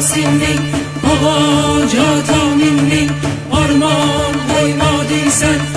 sindin Ağaca tam indin Armağan koymadın sen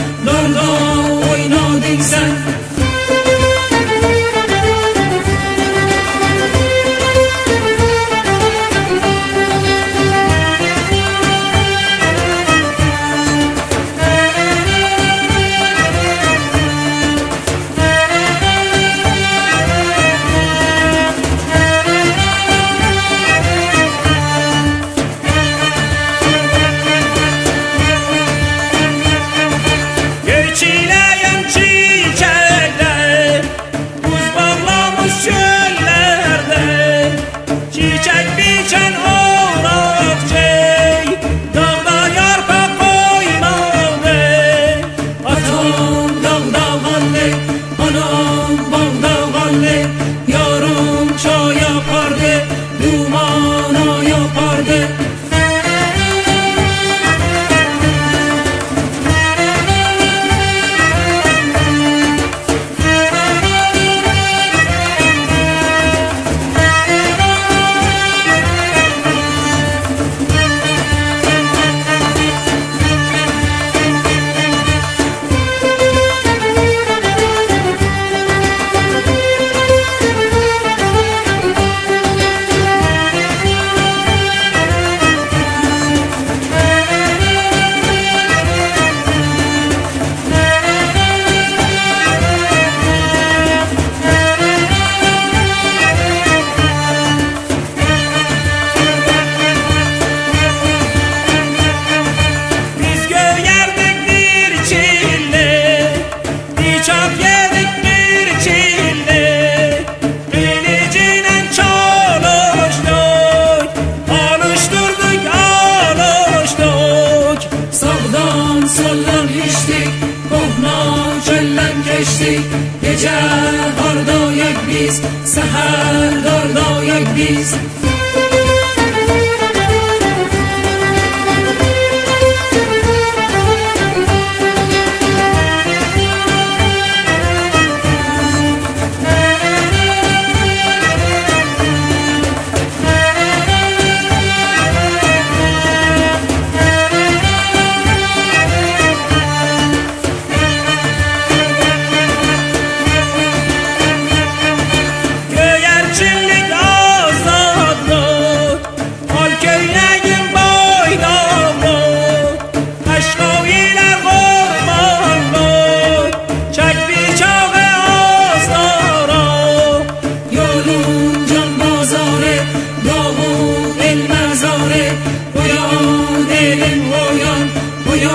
جهان هشتی کهنا جلن کشتی. گجه هر دا یک بیز سهر دار دا یک بیز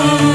Oh.